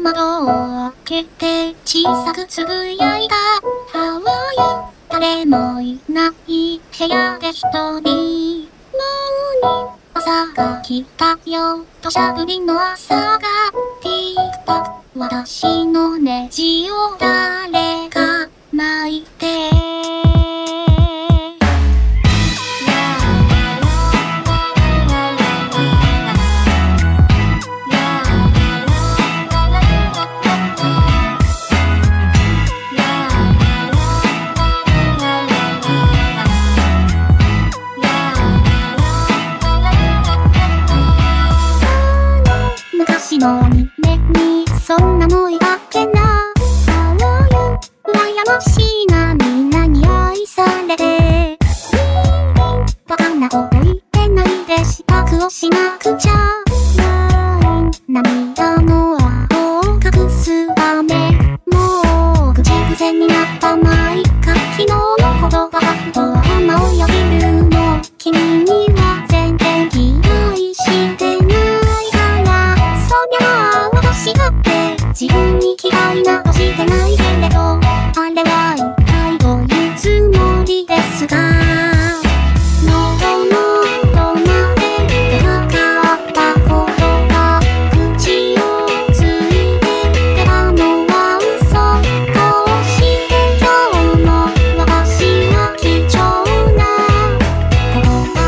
窓を開けて小さくつぶやいた。ハワイ誰もいない部屋で一人。もうに朝が来たよ。土砂降りの朝が。ティークタック私のネジを誰か巻いて。の目にそんなのいたっけな。あわよ羨ましいな。自分に嫌いなどしてないけれどあれは一体どういうつもりですか喉のどまで出なかったことが口をついて出たのは嘘こうして今日も私は貴重なこの後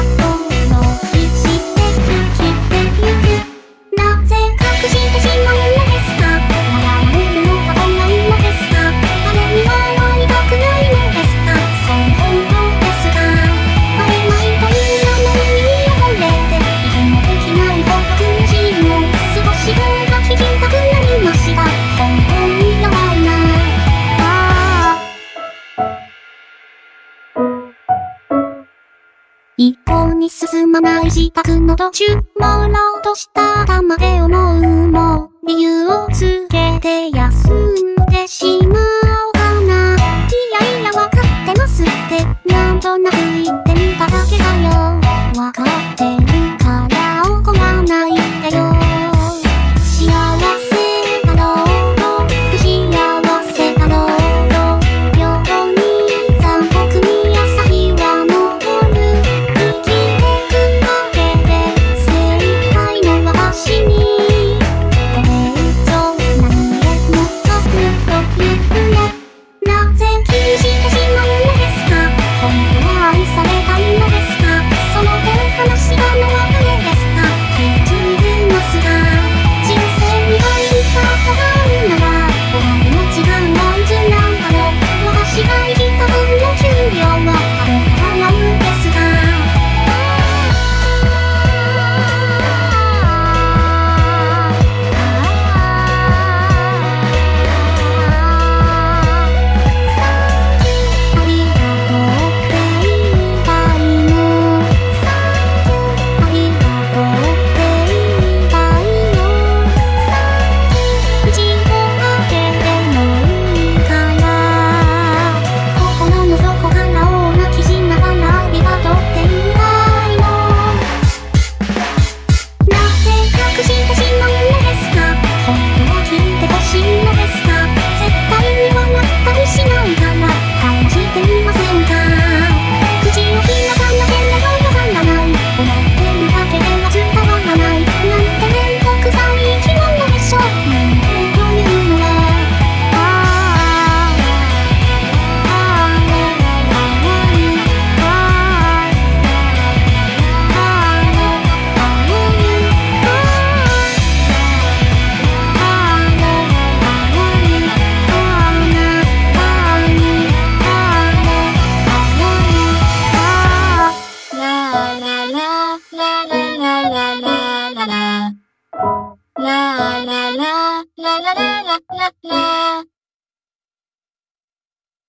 の日して生きてゆくなぜ隠してし一向に進まない自宅の途中、朦朧とした頭で思うも、理由をつ